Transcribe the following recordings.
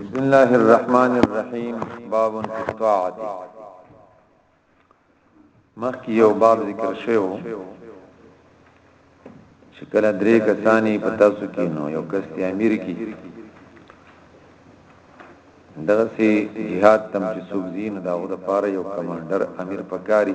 بسم الله الرحمن الرحیم باب فی الطاعه مخکې یو باب ذکر شوی چې کله درې کسانی په تاسو کې نو یو کس دی امیر کی دغه سي jihad تم چې سوزین داغه د پاره یو کمانډر امیر پکاري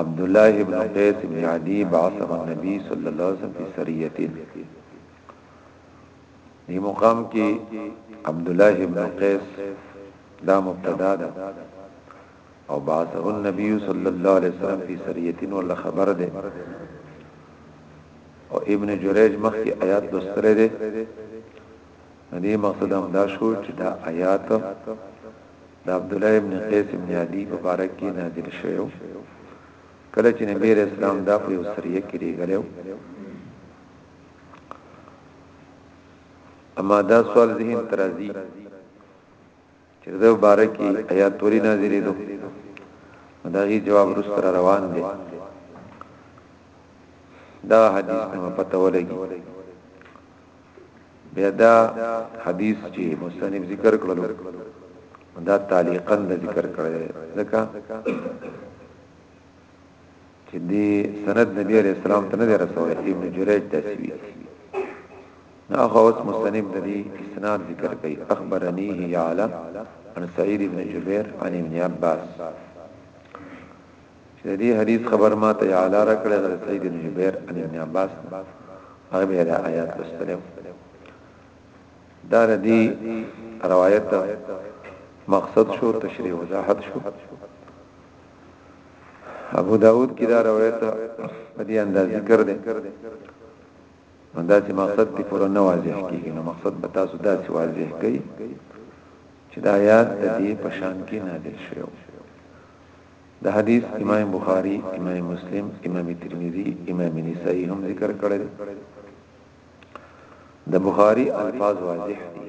عبد الله ابن قيس ابن عدي بعثه النبي صلى الله عليه وسلم في سريه دې مقام کې عبد الله ابن قيس دا مبتدا ده او بعثه النبي صلى الله عليه وسلم في سريه ولا خبر ده او ابن جريج مخکې آیات لوستره ده نو دې مقصد هم دا شو چې دا آیات د عبدالله ابن قیس ابن عدی په باره کې نازل شوی کله چې نبی علیہ السلام دا په یو سریه کې لري اما دا سوال ذهن ترازی چې د مبارکي آیات ولې نازلې دو داغي جواب رستر روان دي دا حدیث نه پته ولګي بیا دا حدیث چې مستنیب ذکر کړل دا تعلیقا ذکر کړل ځکه چې دې سند نبی عليه السلام ته نه دی رسول ابن جريج داسې وی نو هغه اوس مستنیم د دې اسناد ذکر کوي اخبرني يعلى عن سعيد بن جبير عن ابن عباس چې دې حدیث خبر ما ته يعلى را کړل د سعيد بن جبير عن ابن عباس هغه به دا آیات لوستلم دا دې روایت مقصد شو تشریح وضاحت شو ابو داود کې دا روایت په دې انداز ذکر دی دا چې مقصد دی پوره نه واضح کیږي نو مقصد به تاسو دا چې واضح کړئ چې دا آیات د دې په شان کې نازل شوی د حدیث امام بخاری امام مسلم امام ترمذی امام نسائی هم ذکر کړل د بخاری الفاظ واضح دي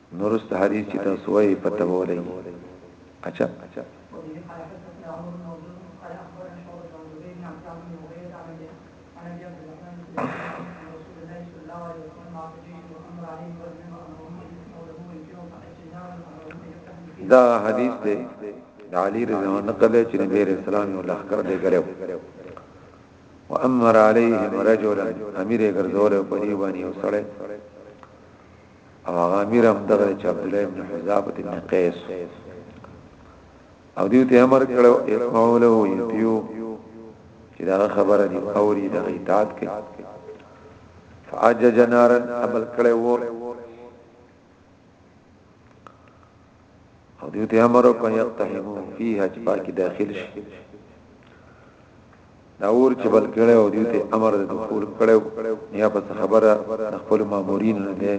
نو رست حدیث چې تاسو وایي په تبه ولګي اچھا دا حدیث دی د علی رضی الله عنه قبل چې نبی رسول الله الله کړ دې غلو وامر علیهم رجلا امیر ګرځول په دی باندې وسړی او هغه امیر هم دغه چې عبد الله ابن حذافه ابن قیس او دیو ته امر کړو اسمعوا له یتیو چې دا خبره دی اوري د اطاعت کوي فاجج نارن عمل کړو او دیو ته امر وکړ یقتحمو فیها چې پاکي داخل شي دا اور چې بل کړي او دیو ته امر د دخول کړي یا بس خبره خپل مامورین نه ده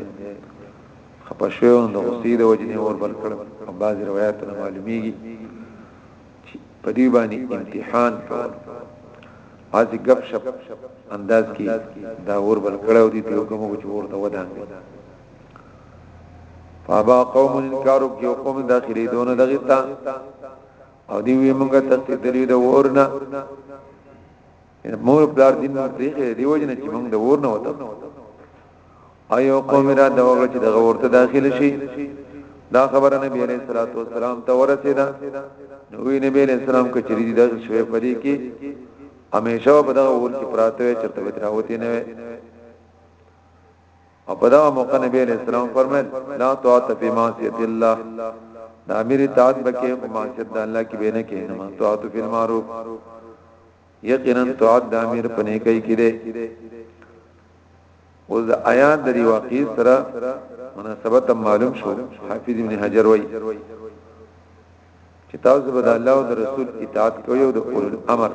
خپشو د غصې د وجنې اور بل کړي او بعض روایت نه معلومیږي چې په دې باندې امتحان کول هاذي غب شپ انداز کې دا اور بل کړي او دې ته حکم وکړي ورته ودان فابا قوم انکارو کې قوم داخلي دونه دغه تا او دی وی موږ ته تدلی د ورنه مور بلار دین پریخه دی وجنه چې موږ د ورنه وته ایو قوم را د وګ چې دغه ورته داخل شي دا خبره نبی عليه الصلاه والسلام ته ورسېده نو وی نبی عليه السلام کچری د شوی پدې کې همیشه په دغه ور کې پراته چرته وتراوتی نه او په دا موقع نبی علیہ السلام فرمایل لا طاعت فی معصیت الله دا امیر اطاعت بکې په معصیت د الله کې بینه کې نه طاعت فی المعروف یقینا طاعت د امیر په نه کوي کې ده او د آیات د واقع سره مناسبت معلوم شو حافظ ابن حجر وایي چې تاسو به د الله او د رسول اطاعت کوئ او د اول امر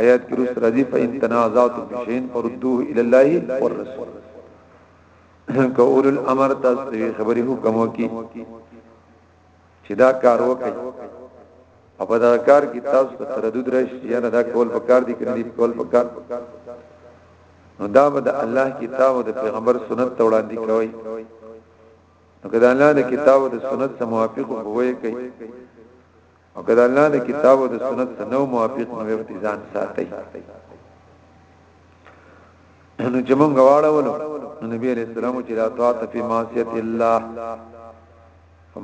آیات کې رس راځي فإن تنازعتم في شيء فردوه إلى الله والرسول که اول الامر تاسو ته خبرې حکم وکي چې دا کار وکړي او په دا کار کې تاسو ته تردید راشي یا دا کول په کار دي کړي کول په کار نو دا به د الله کتاب او د پیغمبر سنت ته وړاندې کوي نو کله الله د کتاب او د سنت سره موافق وي کوي او کله الله د کتاب او د سنت سره نو موافق نو وي ځان ساتي نو چې مونږ غواړو نو نبی عليه السلام چې لا طاعت فی معصیت الله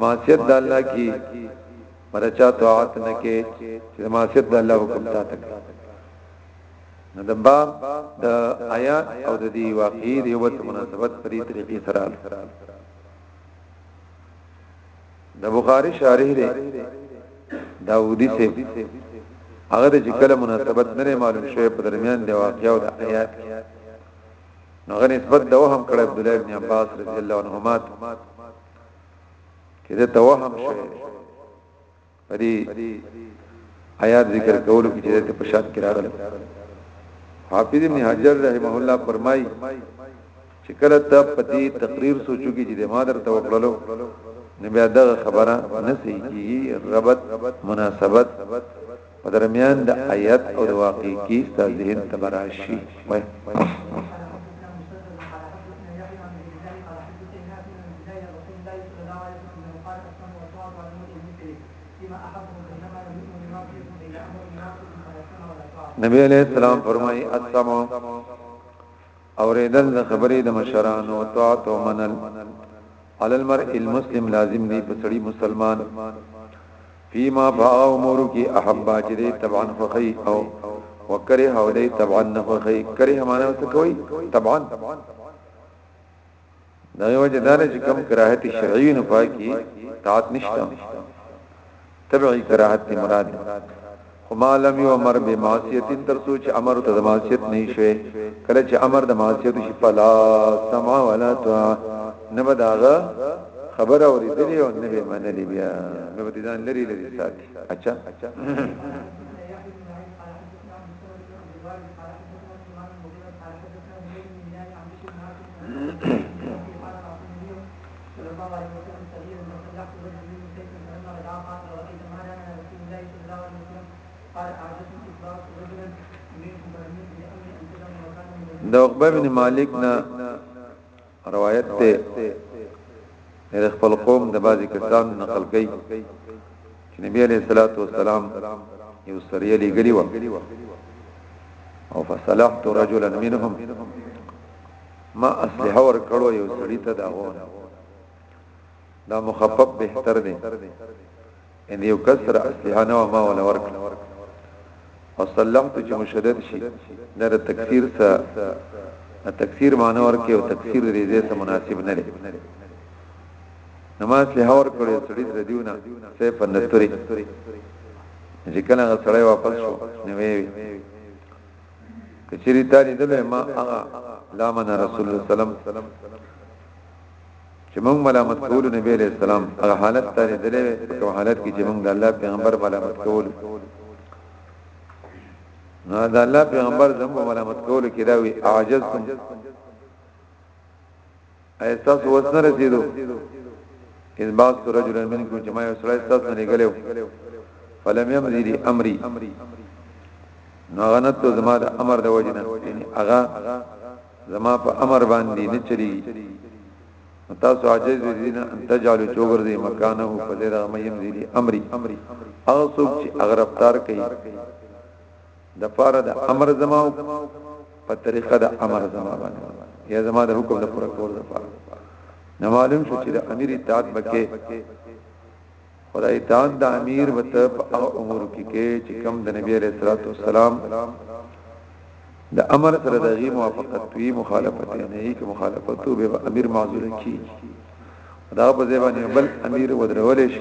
معصیت د الله کی مرچا طاعت نه کې چې معصیت د الله حکم تا تک نو د باب د آیات او د دې واقعي د یو بل مناسبت په دې طریقې سره د بخاری شارح دی داودی سے هغه د ذکر مناسبت نه معلوم شوی په درمیان د واقعي او د آیات کې نو غني نسبت د وهم کړه عبد الله ابن عباس رضی الله عنهما چې د توهم شوی په دې آیات ذکر کولو کې چې ته په شاد کې راغلی حافظ ابن حجر رحمه الله فرمایي چې کله ته په دې تقریر سوچو کې چې د مادر توکلو نو بیا دا خبره نسی کی ربط مناسبت په درمیان د آیات او د واقع کې ستاسو ذهن تبراشي وای فهو الصواب على المذهب المثلي فيما احبه فانما لم يؤمن بما في اسمه الا امر الناس مما يسمع والاطاعه نبی علیہ السلام فرمای السمع اوریدل د خبرې د مشران او طاعت او منل علی المرء المسلم لازم دی په سړي مسلمان فيما فاو امور کی احبا چې دی طبعا فخی او وکره او دی طبعا نفخی کره معنا څه کوي طبعا دا یو جدار چې کم کراهت شرعي نه پاکي طاعت نشته تبعي کراهت دی مراد خو ما لم یو امر به معصیت تر سوچ امر ته معصیت نه شي کله چې امر د معصیت شي فلا سمع ولا طاع نه بداغه خبر اوري دلی او نه به منلی بیا نو به ځان لري لري ساتي اچھا د عقبه بن مالک نه روایت ته د خپل قوم د بازي کسان نقل کړي چې نبی عليه الصلاه والسلام یو سریه لګلی و او فصلحت رجلا منهم ما اسلحه ور کړو یو سړی ته دا غو دا مخفف بهتر دی ان یو کسر اسلحه نو ما ولا ور کړو او سلام ته چې مشدد شي دا د تکفیر سره تکفیر معنی ورکه او تکفیر دې دې سره مناسب نه دی نماز له اور کړو سړی د دیونه سیف نتوري ځکه هغه سړی واپس شو نو وی کچری تا لیدل ما هغه لامن رسول الله سلام چې موږ ملامت کول نبی علیہ السلام هغه حالت ته لیدل په حالت کې چې موږ د الله پیغمبر ملامت کول نو د الله پیغمبر زموږ ملامت کول کې دا وی عاجزتم ایا تاسو وس نه رسیدو اذ باس رجل منکم جماع سره تاسو نه غلو فلم يمضي لي امري نو غنت ته زما د امر د وجنه یعنی اغا زما په امر باندې نه چلی تاسو عاجز دي نه ان تجالو چوغر دي مکانه په دې را مې يمضي لي امري او څوک چې اغرفتار کوي د پاره د امر زما په طریقه د امر زما باندې یا زما د حکم د پوره کول لپاره نو معلوم شو چې د امیر اطاعت بکې خدای اطاعت د امیر وته په هغه امور کې کې چې کم د نبی عليه الصلاه والسلام د امر سره د غي موافقت وی مخالفت نه هي کې مخالفت به امیر معذور کی دا په ځای باندې بل امیر ودرول شي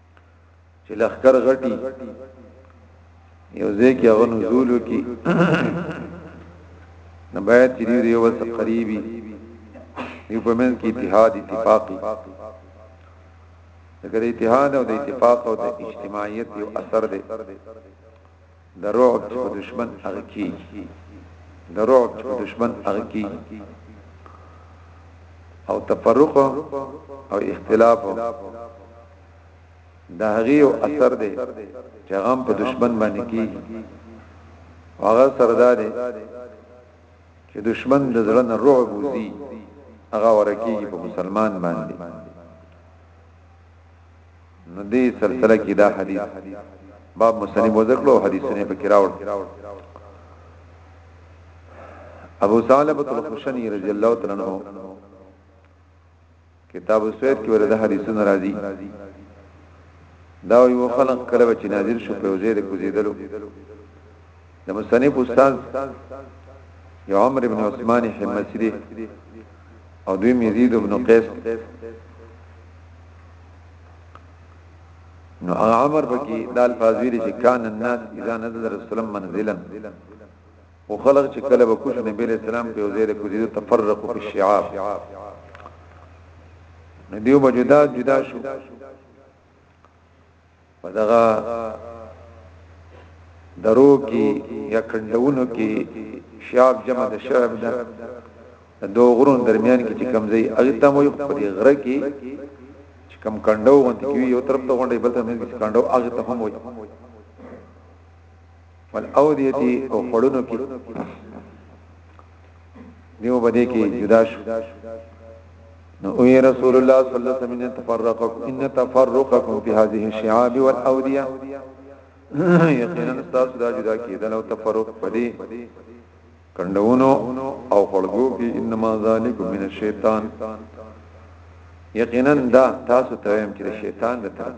چې لخر غټي یو ځکه هغه نزول کی نه باید چې دی یو څه قریبي یو په من کې اتحاد اتفاقی دغه اتحاد او د اتفاق او د اجتماعیت یو اثر دی د رعب چې په دشمن هغه کیږي د رعب چې په دشمن هغه کیږي او تفرق او اختلاف دا هغه او اثر دی چې هغه په دشمن باندې کیږي هغه سردار چې دشمن د زړه نه رعب وزي هغه ورکیږي په مسلمان باندې نو دې سلسله کې دا حدیث باب مصنف وذکرو حدیثونه په کراوړ ابو ثعلبه الخشنی رضی الله تعالی عنہ کتاب السوید کې ورته حدیثونه راځي دا یو خلق کله چې نازل شو په وزیر کوزیدلو د مصنف استاد یو عمر ابن عثمان حمصی دی او دوی مزید ابن قیس نو هغه عمر پکې د الفاظ ویل چې کان الناس اذا نزل رسول منزلا او خلق چې کله به کوش نبی له سلام په وزیر کو دي تفرقوا في الشعاب ندیو بجدا جدا شو په دغه درو کې یا کنډونو کې شعب جمع د شعب ده د دو غرون درمیان کې چې کم ځای هغه ته مو په دې غره کې چې کم کنډو غونډې کې یو طرف ته غونډې بل ته نه کنډو هغه ته هم وي والاودیتی او خړونو کې دیو بده کې جدا شو نو او رسول الله صلی الله علیه وسلم تفرقکم ان تفرقکم فی هذه الشعاب والاودیه یقینا تاسو دا جدا کېدل او تفرق پدې کندونو او خلقو کې انما ذالک من الشیطان یقینا دا تاسو ته هم چې شیطان د طرف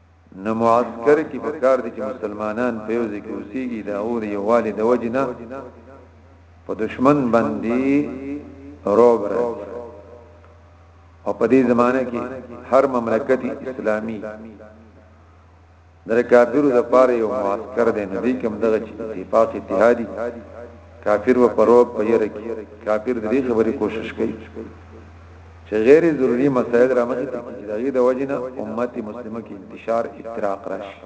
نو معسكر کې په کار دي چې مسلمانان په یو ځای کې اوسېږي دا اور یو والي د وجنه په دشمن باندې روب راځي او په دې زمانه کې هر مملکت اسلامي در کافرو د پاره یو معسكر دی نو دې کوم دغه اتفاق اتحادي کافر و پروب په یره کې کافر دې خبرې کوشش کوي چې غیر ضروري مسایل رامخې ته کړي چې د هغوی د وجې نه امت مسلمه کې انتشار افتراق راشي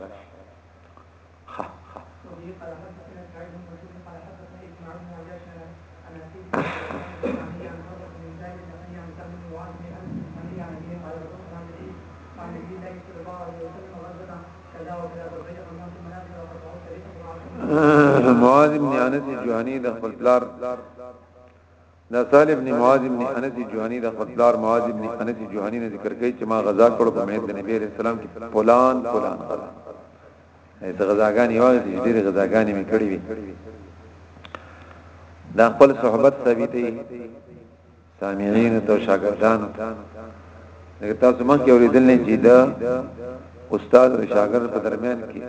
معاذ بن انس جوانی د خپل پلار دا سهل ابن معاذ ابن انس جوهنی د خپل پلار معاذ ابن انس جوهنی نه ذکر کوي چې ما غزا کړو په مېد د نبی رسول الله کې فلان فلان غزا ایسه غزاګانی واغې چې ډېر غزاګانی مې کړې وي دا خپل صحبت ثابتې سامعين ته شاګردانو ته لکه تاسو مخکې اورېدل نه چې دا استاد او شاګرد په درمیان کې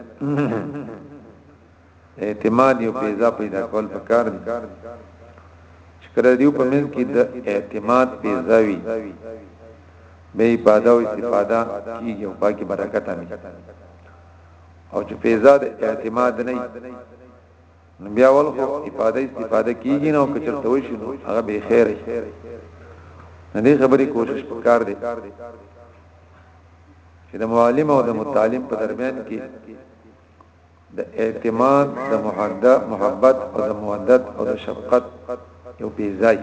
اعتماد یو پیزا پیدا کول پکار دي چې کله دیو په منځ کې د اعتماد پیزا وي به عبادت او استفاده کیږي او پاکي برکت امي او چې پیزا د اعتماد نه نو بیا ول خو استفاده استفاده کیږي نو که چرته وشي نو هغه به خیر نه دې خبرې کوشش وکړ دې چې د معلم او د متعلم په درمیان کې د اعتماد، د محبت او د مودت او د شفقت یو بې ځای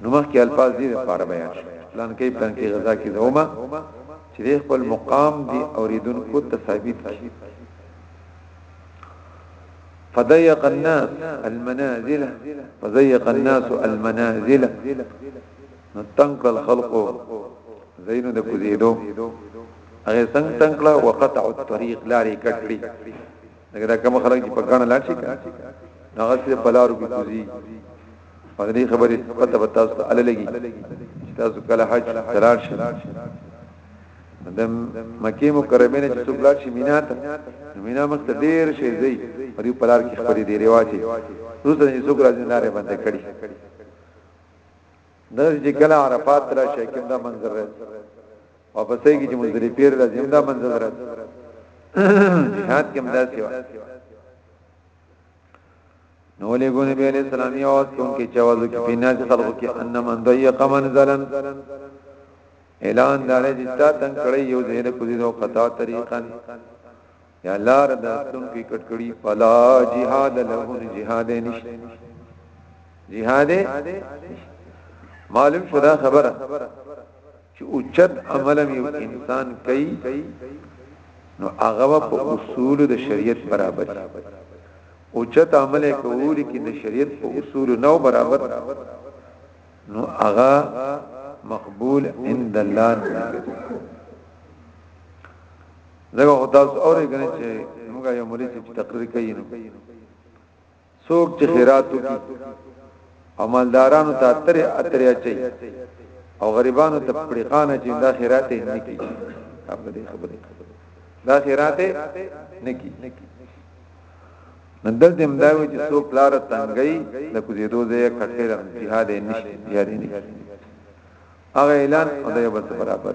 نو مخکې الفاظ دې لپاره بیان شو پلان کې پلان کې غزا کې زوما چې خپل مقام دی اوریدونکو ته ثابت کی فضيق الناس المنازل فضيق الناس المنازل نو تنگ کړل خلقو زینو د کوزیدو هغه څنګه تنگ کړه وقطع الطريق لارې کټ کړی دغه دا کوم خلک چې په ګڼه لاړ شي هغه چې په لارو کې کوزي په دې خبرې پته پته تاسو ته لګي تاسو کله حج تلار شي د مکه مکرمه نه چې څوک لاړ شي مینا ته مینا مخ ته ډیر شي زی په دې پلار کې خبرې دی رواجي روز نه څوک راځي لارې باندې کړي نن چې کله عرفات را شي کوم دا منظر راځي واپس کېږي چې مزری پیر راځي دا منظر راځي جهاد کې مدار سیوا نو له ګون به له اسلامي او کوم کې چوازو کې پینا چې خلکو کې ان من ضيق من ظلم اعلان دار چې تا تن کړی یو زهره کوزي نو قطا طریقا یا لار د تم کې کټ کړي فلا جهاد له جهاد نشته جهاد معلوم شو دا خبره چې اوچت عمل یو انسان کوي نو هغه په اصول د شریعت برابر اوچت عمل کوي کې د شریعت په اصول نو برابر نو هغه مقبول عند الله دغه خو تاسو اورې کنه چې موږ یو مولوی چې تقریر کوي نو څوک چې خیرات وکړي او مالدارانو ته اترې اترې اچي او غریبانو ته پړقانه چې دا خیرات نه کی خبره دې خبره دا خیرات نه کی ندل دې مداوي چې څوک لار تنګي د کوزیدو ځای کټیر جهاد نشي جهاد نه هغه اعلان او د یو بل برابر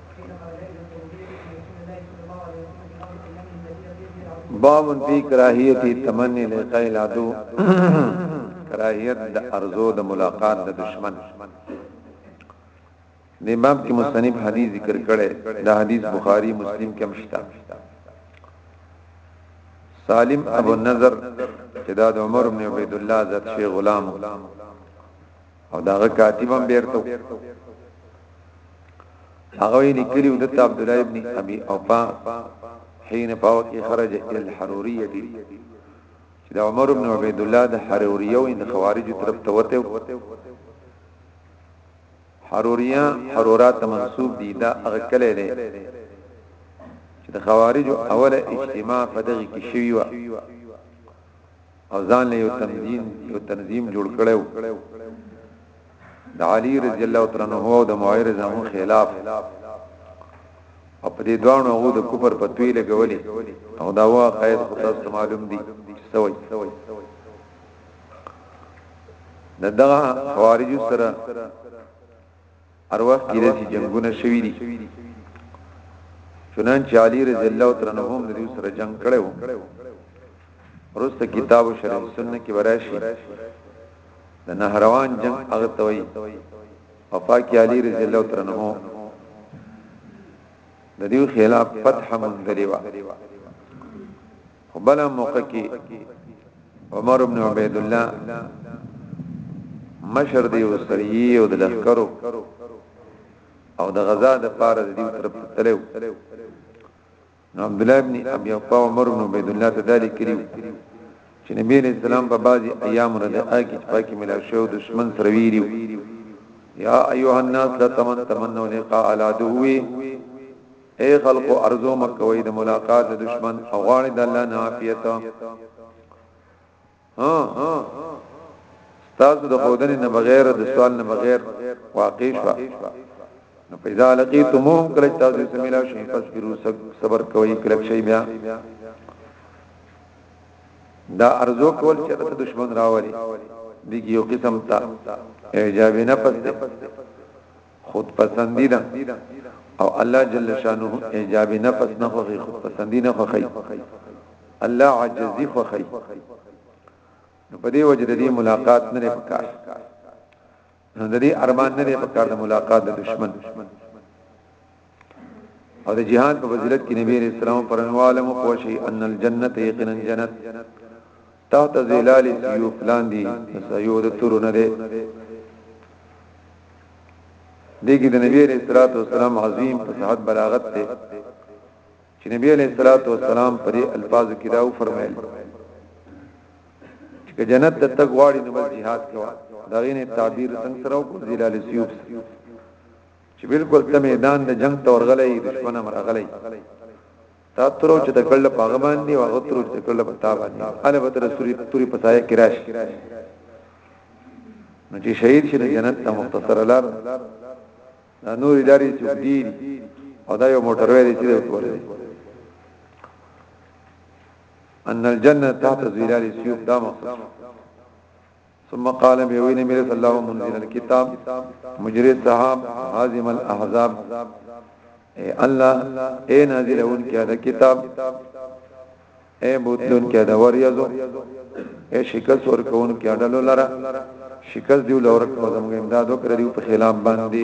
باب فی کراهیت تمنی لقاء العدو کراهیت د ارزو د ملاقات د دشمن د باب کې مصنف حدیث ذکر کړي دا حدیث بخاری مسلم کې مشته سالم ابو النضر چې دا د عمر بن عبید الله ذات شیخ غلام او داغه کاتب هم بیرته هغه یې لیکلی د عبد الله ابن ابي اوفا حين پاو کې خرج ال الحروريه دي چې عمر ابن عبيد الله د حروريه او د خوارج طرف ته وته حروريه حرورات منسوب دي دا هغه کله نه چې د خوارج اوله اجتماع په دغه کې شوی و او ځان له یو تنظیم یو تنظیم جوړ کړو د علی رضی الله تعالی عنہ او د معاویه زمو خلاف او په دې دوانو هغه د کوپر په توی لګولې او دا وا قید خو تاسو معلوم دي سوي دغه خوارج سره هر وخت کې داسې جنگونه شوي دي چنانچه علی رضی الله تعالی عنہ هم دوی سره جنگ کړی وو روسته کتاب او شرح سنت کې وراشي د نهروان جنگ هغه توي وفاق علی رضی الله تعالی عنہ د دې خلاف فتح منذری وا په بل موقع کې عمر ابن عبید الله مشر دی او سریه او د لخرو او د غزا د پاره د دې طرف ته تلو نو عبد الله ابن ابي وقا عمر ابن عبید الله تدالی کړي چې نبی علیہ السلام په بعضي ایام رد اګی چې پاکي ملا شو دشمن سره ویریو یا ایها الناس لا تمنوا لقاء العدو اې خلقو ارزو مکوي د ملاقات د دشمن او غواړي د الله نه عافیت ها تاسو د خودنې نه بغیر د سوال نه بغیر واقع شو نو پیدا لقیتموهم کله تاسو سمیلا شي پس بیرو صبر کوي کله شي بیا دا ارزو کول چې د دشمن راوړي دګ یو قسم ته ایجاب نه پس خود پسندی ده او الله جل شانه اعجاب نفس نه خوخي خود پسندی نه خوخي الله عجزي خوخي نو په دې وجه د دې ملاقات نه پکار نو د دې ارمان نه پکار د ملاقات د دشمن او د جهاد په فضیلت کې نبی رسول الله پر انواله مو خوشي ان الجنه یقینا جنت تحت ظلال سیوف لاندې سیود تور نه ده دګه د نبی رسول الله صلوات والسلام عظیم په صحت بلاغت ته چې نبی علیہ الصلوۃ والسلام پر الفاظ کې دا فرمایل چې جنت ته تک واړی نو جهاد کوا دا غینه تعبیر څنګه سره او ذلال سیوف چې بالکل ته میدان د جنگ تور غلې دښمنه مرغلې تا ترو چې د کله پاغه باندې او هغه ترو چې د کله پتا باندې اله بدر سوري توري پسایه کې راشي نو چې شهید شي د جنت ته مختصر لار دا نور اداري چې دی او دا یو موټر وې چې ورته ان الجنه تحت ظلال السيوف دا مقصد ثم قال بيوين مير صلى الله منزل الكتاب مجري السحاب هازم الاحزاب اے الله اے نازل اون کیا دا کتاب اے بوتلون کیا دا وریازو اے شکست ور کون کیا ډلو لرا شکست دیو لور کو زمګ امدادو کړ دیو په خلاف باندې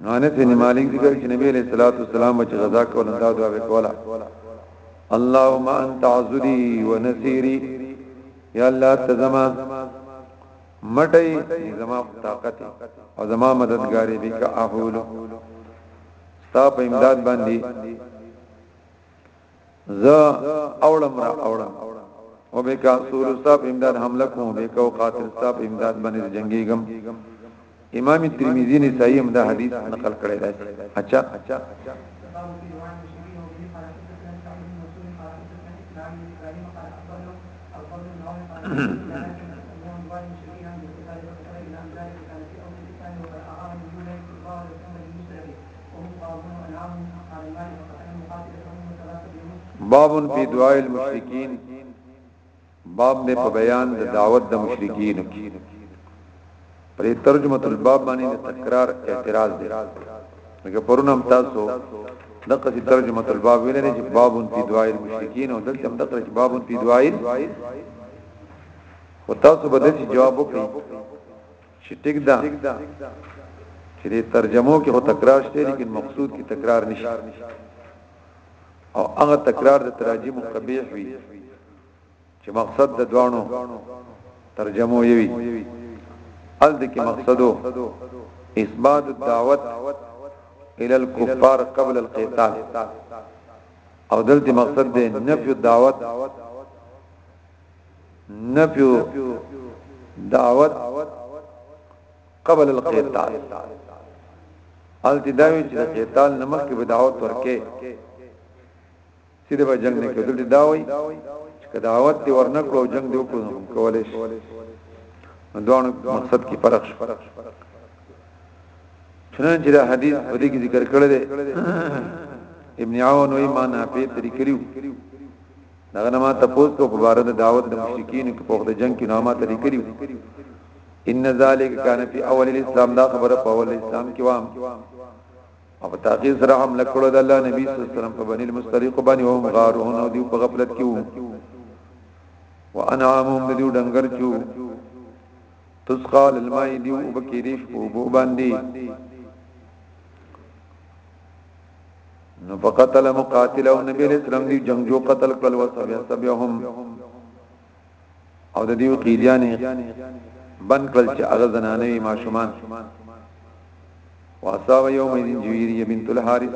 نو انس بن مالک ذکر چې نبی علیہ الصلوۃ والسلام چې غزا کول دا دعا وکولا اللهم انت عذری ونصيري یا الله تزما مټي زما طاقت او زما مددګاری به کا احول تا په امداد باندې ز اولم را اولم او به کا سور صاحب امداد حمله کوم به کو قاتل صاحب امداد باندې جنگيګم امام ترمذی نے صحیح امدا حدیث نقل کړی دی اچھا Mm-hmm. وهم قارون وانعام على النار فقتلهم وقاتلتهم وثلاثه بيوت باب فی دعاء المشرکین باب دې په بیان د دعوت د مشرکین پر ترجمه الباب باندې تکرار اعتراض دی لکه پرونم تاسو دغه چې ترجمه الباب ویل نه چې باب فی دعاء المشرکین او دلته هم دغه چې باب فی دعاء او تاسو به د جواب وکړئ چې ټیک ده چې د ترجمو کې هو تکرار شته لیکن مقصود کې تکرار نشي او هغه تکرار د تراجم قبیح وي چې مقصد د دوانو ترجمو یوي ال د کې مقصدو اثبات الدعوت الى الكفار قبل القتال او دلته مقصد دی نفي الدعوت نفیو دعوت قبل القتال التداوی چې قتال نمک کې بدعوت ورکه سیده به جنگ نه کېدل دا وای چې کداوت دی ورنکړو جنگ دی وکړو کولای شي دوه مقصد کې فرق شو چنانچه دا حدیث په دې کې ذکر کړل دی ابن عون وایي معنا په طریقې دغه نه ما تاسو کو په بار د دعوت د مشرکین په وخت د جنگ کې نامه ترې کړی ان ذالک کان فی اول الاسلام دا خبره په اول اسلام کې وام او په تاخير سره هم لکړو د الله نبی صلی الله علیه وسلم په بنی المستریق باندې هم غارون او دی په غفلت کې وو وانعامهم دیو ډنګر چو تسقال الماء دیو وبکیریش په بو باندې نو فقتل مقاتل او نبی علیہ السلام دی جنگجو قتل کړل او سبیا سبیهم او د دیو قیدیانی بن کړل چې هغه زنانه وی ماشومان واصاب یوم الدین جویریه بنت الحارث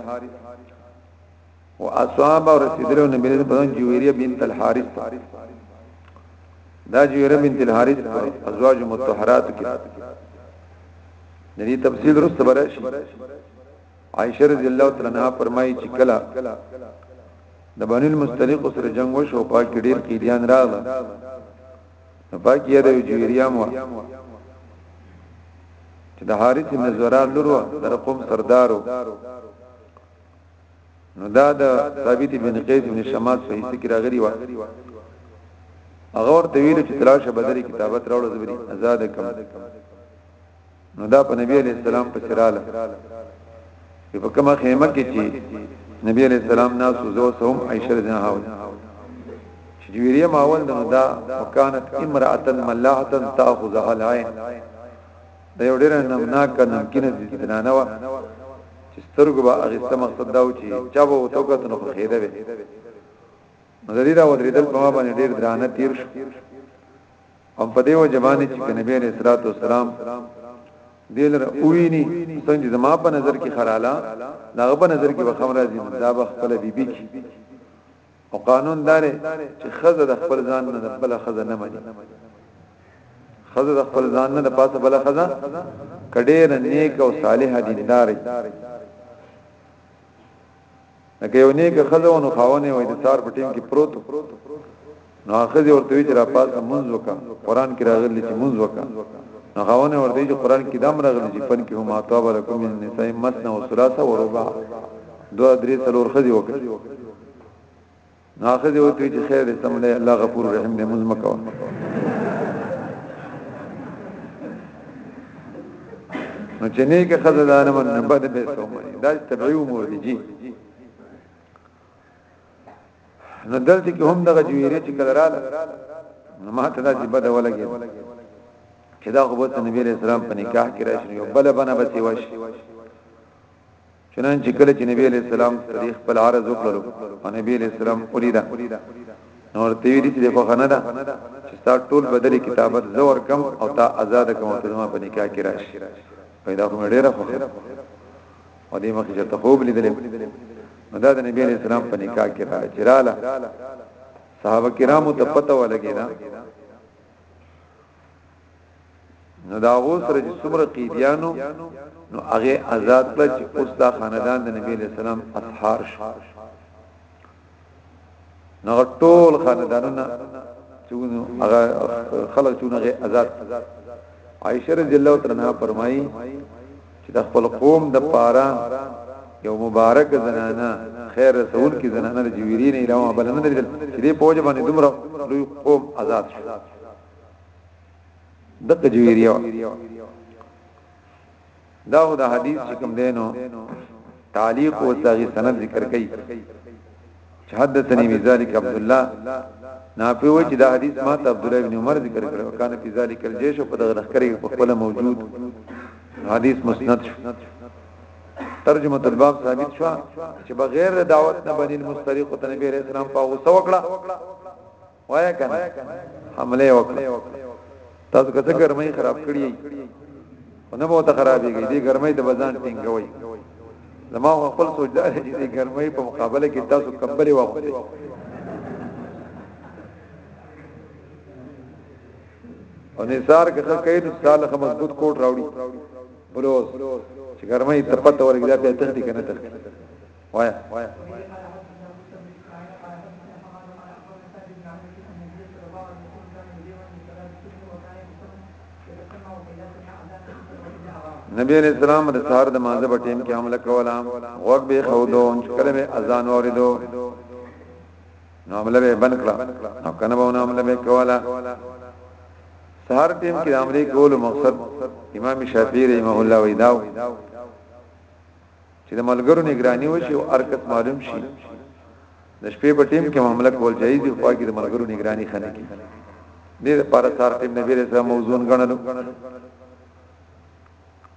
واصاب او رسیدل نبی علیہ السلام جویریه بنت الحارث دا جویره بنت الحارث ازواج متطهرات کې ندی تفصیل رسته برش عائشه رضی الله تعالی عنها فرمایي چې کله د بنی المستلق سره جنگ وشو پاک ډیر قیدیان راغله نو پاک یې د جویریام و چې د حارث بن زرار لور و در قوم سردارو نو دا د ثابت بن قیس بن شماس په هیڅ کې راغلی و هغه ورته ویل چې تلاشه بدري کتابت راوړل زبري آزاد کم نو دا په نبی علی السلام په سراله چې په کومه خیمه کې چې نبی علی السلام ناس وزو سوم عائشه رضی الله عنها چې ویریه ماول نو دا وکانت امراه ملاحه تاخذها العين دا یو ډیر نمناک نمکینه د زنانه و چې سترګو به اغسته مقصد دا و چې چا به وته کته نو خېده وي نو د دې دا ودریدل په ما باندې ډیر درانه تیر شو او په دې وجه باندې چې نبی عليه الصلاه والسلام دلر اوینی څنګه زما په نظر کې خراله داغه په نظر کې وخم راځي دا به خپل بیبي کی او قانون دار چې خزه د خپل ځان نه د بل خزه نه مني خزه د خپل ځان نه د پاسه بل خزه کډیر نیک او صالح دیندار لکه یو نیک خزه ونو خاونه وای د سار په ټیم کې پروت نو خزه ورته وی چې را پاس منځ وکا قران کې راغلی چې منځ وکا نو خاونه ورته چې قران کې دام راغلی چې پن کې هم اتوب لكم من النساء مثنى وثلاثه ورباع دوه درې څلور خزه وکړي نو هغه دې وته چې خیر دې سم دی الله غفور رحیم دې مزم کو نو چې نه کې خزه دانه من بد به سومه دا تبعی امور دي جی نو دلته کې هم دغه جویری چې کله رااله نو ما ته دا چې بد ولګي چې دا خو بوت نبی رسول الله په نکاح کې راشي یو بل بنا بچي واشي چنانچه کله چې نبی علیہ السلام دې خپل عرض وکړلو او نبی علیہ السلام ولیدا نو ورته ویل چې خو خنه ده چې تا ټول بدلی کتابت زور کم او تا آزاد کوم ته ما په نکاح کې راشي پیدا کوم ډیره خو او دې مخې چې ته خوب لیدلې نو دا د نبی علیہ السلام په نکاح کې را چراله صحابه کرامو ته پته ولګی دا نو دا غو سره چې څومره قیدیانو نو هغه آزاد کړ چې اوس دا خاندان د نبی له سلام اطهار شو نو ټول خاندانونه چې هغه خلک چې هغه آزاد عائشہ رضی الله تعالی عنها فرمایي چې د خپل قوم د پاره یو مبارک زنانه خیر رسول کی زنانه د جویری نه علاوه بل نه درل چې دې پوج باندې دومره لوی قوم آزاد شو دغه جویری دا هو د حدیث کوم دینو تعلیق او تغی سند ذکر کړي چې حدثني بذلك عبد الله نافع و چې دا حدیث ما ته عبد الله بن عمر ذکر کړو کان په ذلک الجيش په دغه لخرې په خپل موجود حدیث مسند شو ترجمه الباب ثابت شو چې بغیر دعوت نه بنی المستریق ته نبی رسول الله په وسو کړه وایا کنه حمله وکړه تاسو کته ګرمۍ خراب کړی نه مو ته خرابېږي دې ګرمۍ د بزان ټینګوي زما خپل سوچ دا دی چې ګرمۍ په مقابله کې تاسو کمبلې واغوندئ او نثار کې څه کوي نو سال خه مضبوط کوټ راوړي بلوز چې ګرمۍ ته پته ورګدا په تختی کنه تختی نبی علیہ السلام د سار د مازه په ټیم کې حمله کوله وګ به خودو چې کله به اذان اوریدو نو حمله به بند کړه نو کنه به حمله به کوله سار ټیم کې امریکا کول مقصد امام شافعی رحمه الله ویداو چې د ملګرو نگرانی وشي او حرکت معلوم شي د شپې په ټیم کې معاملې کول جایز دي خو کې د ملګرو نگرانی خنه کی دې لپاره سار کې نبی رسول الله موضوع غنلو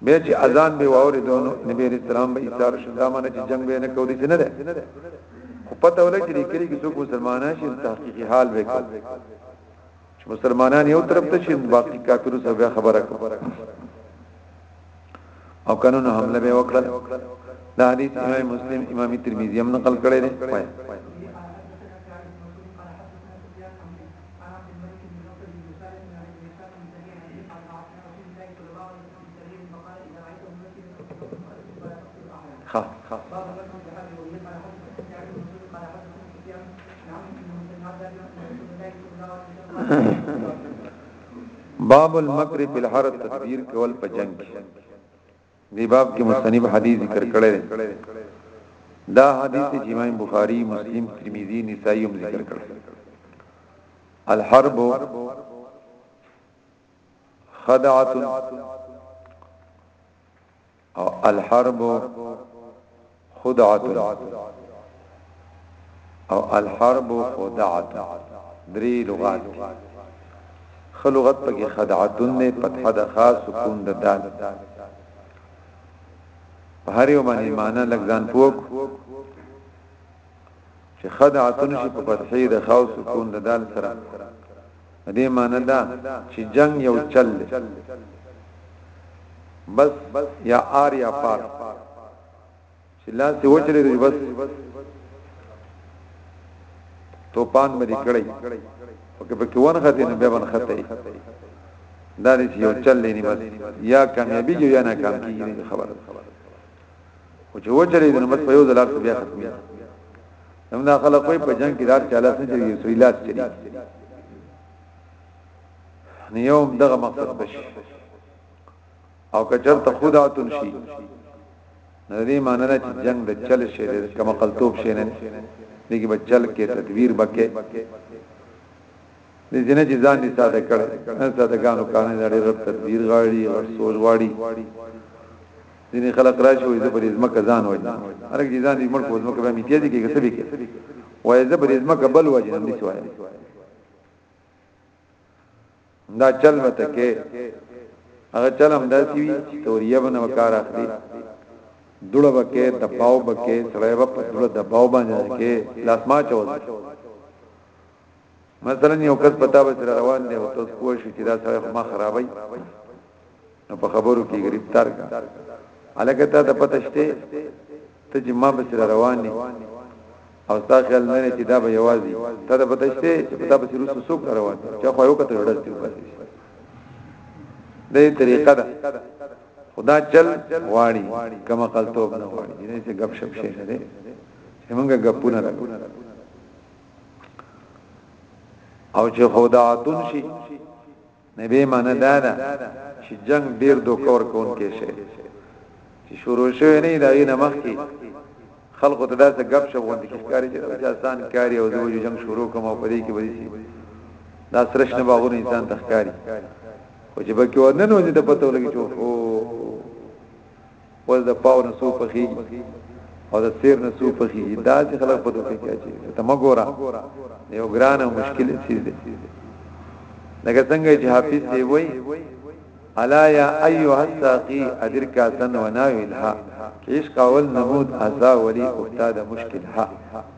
به چې اذان به واوري دونو نبی رسول الله به ایثار شدامانه چې جنگ به نه کوي څه نه ده خو پته ولګي چې کلی کې څوک مسلمانان شي تحقیقي حال وکړي چې مسلمانان یو طرف ته شي باقي کافرو سره بیا خبره کوي او قانون حمله به وکړه دا حدیث امام مسلم امام ترمذی هم نقل کړی دی خاص خاص باب المکر فی الحرب تدبیر کول په جنگ دی باب کې مصنف حدیث ذکر کړی دا حدیث چې امام بخاری مسلم ترمذی نسائی هم ذکر کړی الحرب خدعه او الحرب خدعه او الحرب خدعه درې لغات خلغت پکې خدعتون نه فتحه د خاص سکون د دال په هر یو باندې معنی لګزان پوک چې خدعتون شي په فتحې د خاص سکون د دال سره د دې معنی دا چې جنگ یو چل دی بس یا آر یا پار چې لاس یې وچلې دی بس توپان باندې کړی پکې پکې ونه خته نه به ونه خته دا دې یو چل دی بس یا کامیابی جو یا ناکام کیږي خبره او چې وچلې دی نو بس په یو ځل بیا ختمي زموږ دا خلک وي په جنگ کې دار چاله څه چې رسول الله چلی نه یو دغه مقصد بشي او کچر ته خدا تون شي ندی معنی نه چې جنگ د چل شي د کم قلتوب شي نه دغه بچل کې تدویر بکې د جنې چې ځان دې ساده کړ نه ساده ګانو کانه لري رب تدبیر غاړي او سوچ غاړي ځینې خلک راشي وي زه پر ځمکه ځان وای هرګ دي ځان دې مړ کو ځمکه به مې تیزي کې څه وکړي وای زه پر ځمکه بل وای نه دي سوای دا چل مته کې هغه چل هم داسي وي توریه بنه وکړ اخلي دړه وکې دباو وکې سړی په دړه دباو باندې کې لاسما چول مثلا یو کس پتا به سره روان دی او تاسو پوه شئ چې دا سره ما خرابای نو په خبرو کې گرفتار کا الګ ته د پته شته ته چې ما به سره روان دی او تا خیال نه چې دا به یوازي ته د پته شته چې پتا به سره سو سوک روان دی چې خو یو کته وړل دی بس دې طریقه ده خدا چل واړی کما قلتوب نه واړی دې څه غب شپ شي نه دې څنګه غپونه راکړي او چې خداتون شي نبی معنی دا ده چې جنگ ډیر دوکور کون کې شي چې شروع شوی نه دا یې نمخ کې خلکو ته داسې غب شو وند کې ښکاری چې آسان کاری او دوی جنگ شروع کوم او پدې کې ودی شي دا سرش نه باغونه انسان تخکاری خو چې بکې ورننه ودی ته پته ولګي چې او اوس د پاو نه سو پخېږي او د سیر نه سو پخېږي دا چې خلک په دوکه کې اچي ته مګورا یو ګران او مشکل څه دي لکه څنګه چې حافظ دی وای الا یا ایها الساقی ادرکا سن وناویلها کیش قاول نمود ازا ولی استاد مشکل ها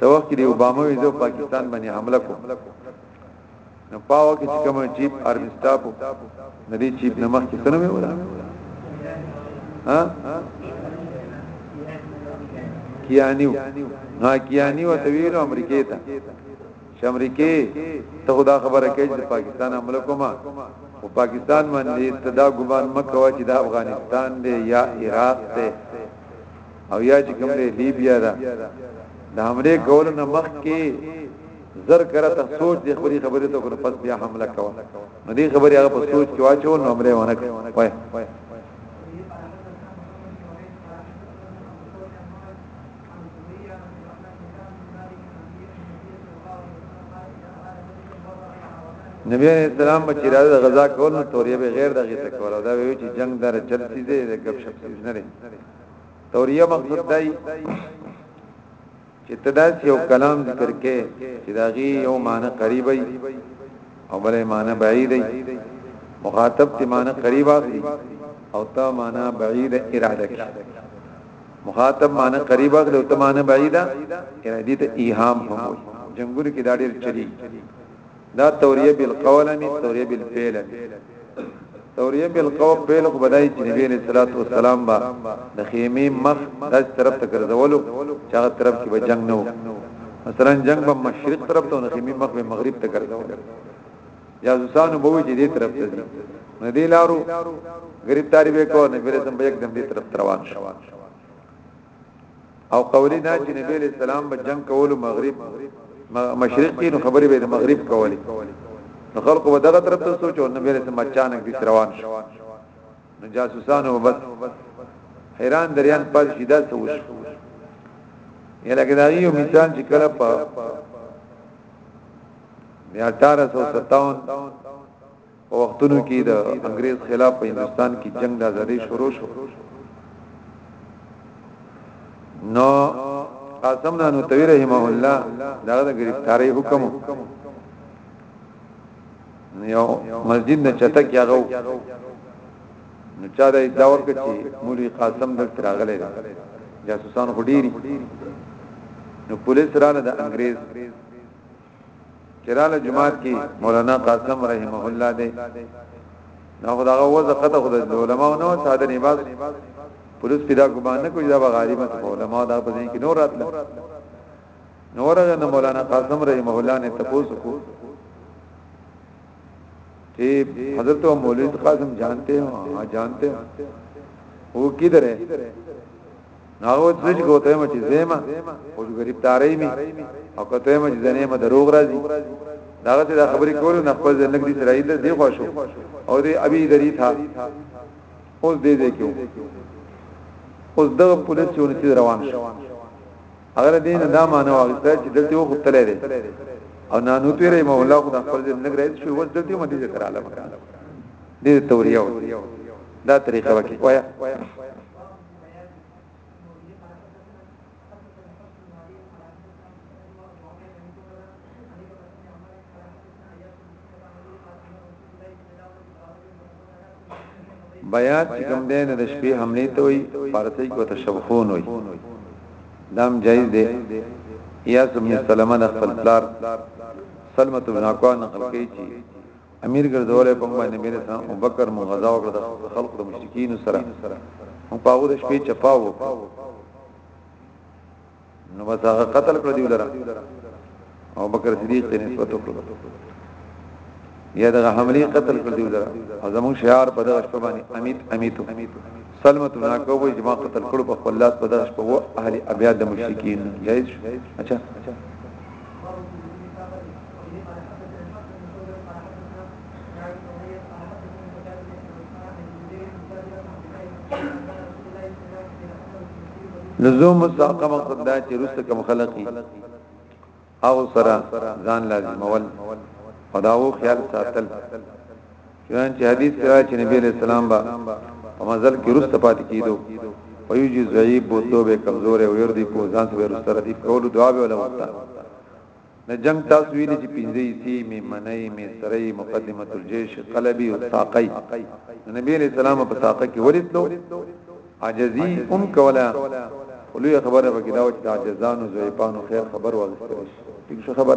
ته وخت کې اوباما ویزه پاکستان باندې حمله کو نو پاو کې چې کوم چیپ ارمی سټاپ نه دی چیپ نه مخ کې څنګه وي ولا ها کیانیو ها کیانیو ته ویل امریکې ته چې امریکې ته خدا خبره کوي چې پاکستان حمله کوما او پاکستان باندې ابتدا ګمان مکو چې د افغانستان دی یا عراق دی او یا چې کوم دی لیبیا دا د حمله کولو نه مخکې زر کړه ته سوچ دې خبرې خبرې ته کړو پس بیا حمله کوه نو دې خبرې هغه په سوچ کې واچو نو حمله ونه کوي نبی علیہ السلام چې راځي د غزا کول نو تورې به غیر دغه څه کول دا وی چې جنگ در چلتی دی د غب شپ نه توریه مقصد دی چې تداس یو کلام ذکر کې چې داغي یو معنی قریبای او بلې معنی بعیدای مخاطب ته معنی قریب اخلي او تا معنی بعیده اراده کې مخاطب معنی قریب اخلي او تا معنی بعیده اراده ته ایهام هم وي جنگور کې دا ډېر چلی دا توریه بالقول نه توریه بالفعل توریه بالقول فعل خو بدای چې نبی علیہ الصلوۃ والسلام با د خیمه مخ داس طرف ته ګرځولو چې هغه طرف کې به جنگ نه وو مثلا جنگ به مشرق طرف ته نه خیمه مخ به مغرب ته ګرځول جاسوسان به وې دې طرف ته دي نه دی لارو غریب طالب کو نه بیرته به یک دم دې طرف روان شو او قولی دا چې نبی علیہ السلام به جنگ کولو مغرب مشرق کې نو خبرې به د مغرب کولې نو خلکو به دغه طرف ته سوچو نبی علیہ السلام اچانک دې روان شو نو جاسوسانو بس حیران دریان پد شیدا سوش یلکه دا یو مثال چې کله په 1857 په وختونو کې د انګريز خلاف په هندستان کې جنگ د ازادۍ شروع شو نو قاسم نانو توی رحمه الله دغه د گرفتاری حکم یو مسجد نه چته کیاغو نو چا د دور کې چې مولوی قاسم د تراغله ده جاسوسان هډيري نو پولیس رانه د انګريز چراله جماعت کې مولانا قاسم رحمه الله دی نو خدای وځه خطه خدای علماء نو ساده نواز پولیس پیدا ګمان نه کوي دا غریبه علماء دا په ځین کې نور راتله نور غن مولانا قاسم رحمه الله نه تاسو کو چې حضرت مولوی قاسم جانتے ہو ہاں جانتے ہو وہ کدھر ہے ناو دج کو ته مچ زیما او غریبداري می او کته مچ زنه ما دروغ راځي داغه ته خبرې کول نه خپل ځنګ دي اسرائیل دی خو شو او دې ابي دری تھا اوس دې دې کیو اوس دغه پولیس یو نتی روان شو اگر دې نه دا مانو واغسته چې دلته وو خپل دی او نه نو تیرې مولا خو خپل ځنګ نه راځي شو ور دلته مدي ذکر عالم دې توریو دا طریقه وکي وایا بیات چې کوم دی نه د شپې حمله ته وي فارسی کې ته شبخون وي دام جایز دی یا سمې سلامه د خپل پلار سلمت بن عقوان نقل کوي چې امیر ګرځولی په موږ باندې امیر اسلام ابوبکر موږ غزا وکړه د خلکو د مشرکین سره موږ په هغه د شپې چپاو وکړو نو بس هغه قتل کړ دی ولر او بکر صدیق ته نسبت وکړو یا دغه حمله قتل کړ دی ولر او زمون شعار په دغه شپه باندې امیت امیتو سلمت بن عقبه جما قتل کړو په خپل لاس په دغه شپه وو اهل ابیاد د مشرکین جایز اچھا نزو مستحقه مقصد دا چې رست کم خلقي او سره ځان لازم اول خداو خیال ساتل چنانچه حدیث کرا چې نبی علیہ السلام با په مزل کې رست پات کیدو ویجی ضعیب بوتو به کمزور او ير دی په ځان سره رست ردی کول دعا به ولا وتا د جنګ تاسو ویلي چې پنځه حصي میمنۍ میسرۍ مقدمه الجيش قلبي او ساقي نبی علیہ السلام په ساقه کې ورسلو عجزي هم کولا ولوی خبره وکړه دا چې عجزانو زویپانو خیر خبر واغستل ټیک شو خبر